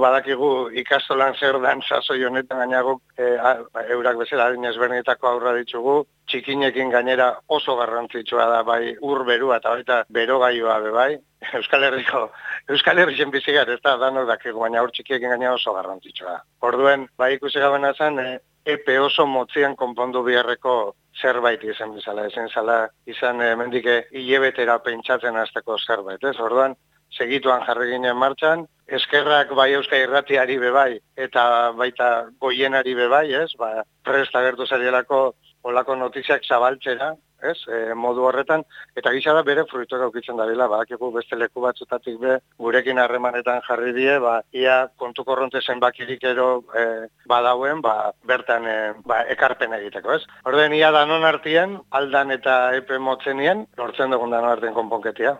badakigu ikastolan zer dan sasoi honetan gainagok e, ba, eurak bezala adin ezberdinetako aurra ditugu, txikinekin gainera oso garrantzitsua da bai ur berua eta baita berogailua be bai. Euskal Herriko, Euskal Herrien bizigar, ez da, danok dakigu, baina hor txikiekin gainera oso garrantzitsua da. Orduen, bai ikusi gabena zen, e, epe oso motzian konpondu biharreko zerbait izan bizala, ezen zala izan e, mendike hilebetera pentsatzen hasteko zerbait, ez? Orduan, segituan jarri ginen martxan, eskerrak bai euska irratiari bebai, eta baita goienari bebai, ez? Ba, presta gertu zarielako olako notiziak zabaltzera, ez? E, modu horretan, eta gisa da bere fruituak aukitzen da bila, badakigu beste leku batzutatik be, gurekin harremanetan jarri die, ba, ia kontu korronte zenbakirik ero e, badauen, ba, bertan e, ba, ekarpen egiteko, ez? Orden, ia danon artien, aldan eta epe motzenien, lortzen dugun danon artien konponketia.